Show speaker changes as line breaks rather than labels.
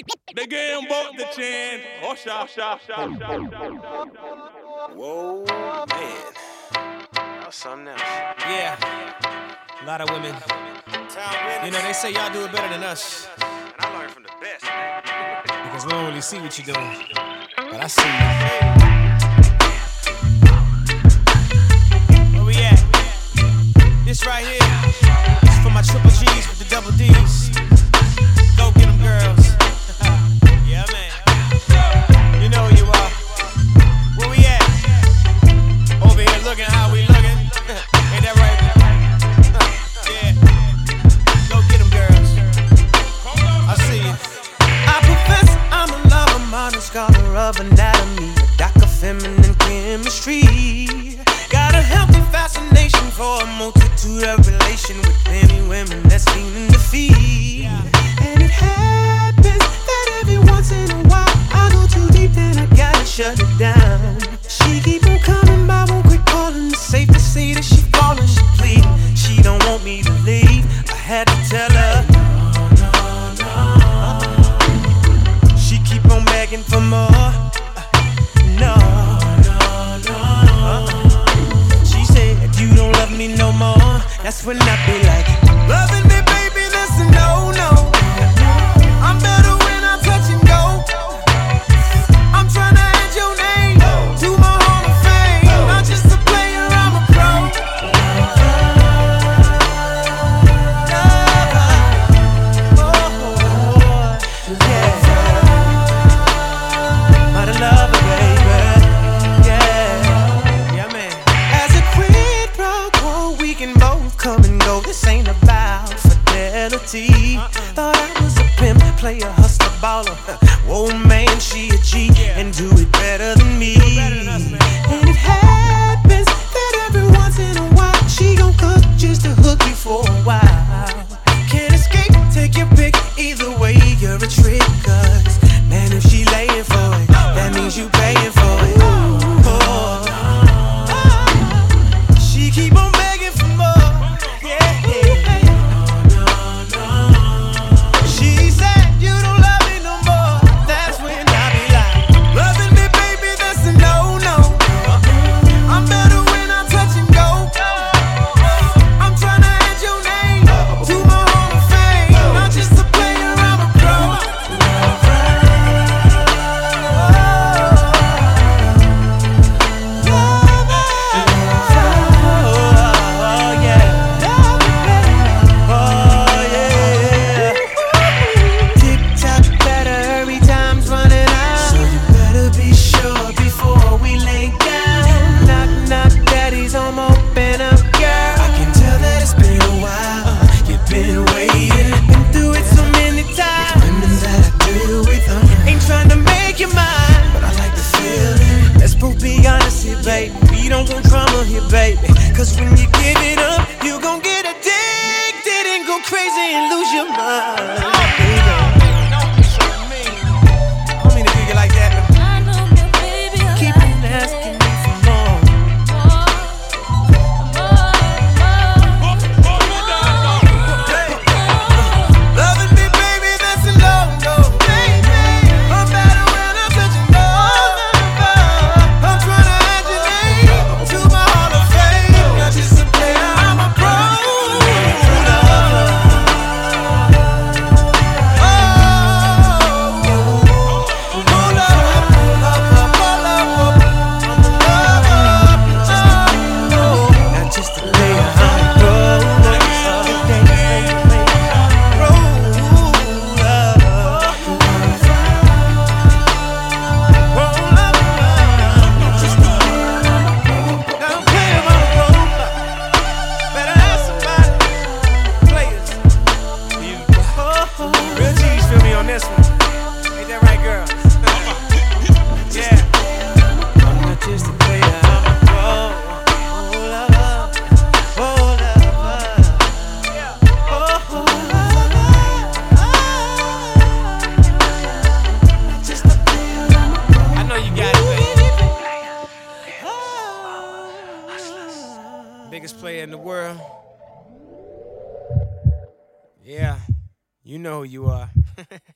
The game about the chain. Oh, sha, sha, sha, sha.
Whoa, man. That something else.
Yeah, a lot of women. You know, they say y'all do it better than us
And I learned from the best, man.
because we don't really see what you're doing. But I see you. Where we at? This right here is for my triple G's with the double D's.
Of anatomy, a doc of feminine chemistry. Got a healthy fascination for a multitude of relation with many women that's leaning to feed. And it happens that every once in a while I go too deep, then I gotta shut it down. She keep on coming by, won't quit calling. It's safe to say that she falling, she pleading. She don't want me to leave. I had to tell her. No, no, no. She keep on begging for more. That's when I be like, loving come and go. This ain't about fidelity. Thought I was a pimp, player, hustler, baller. Whoa, man, she a G and do it better honest. We don't want drama here, baby. Cause when you give it up, you gon' get addicted and go crazy and lose your mind.
Player in the world. Yeah, you know who you are.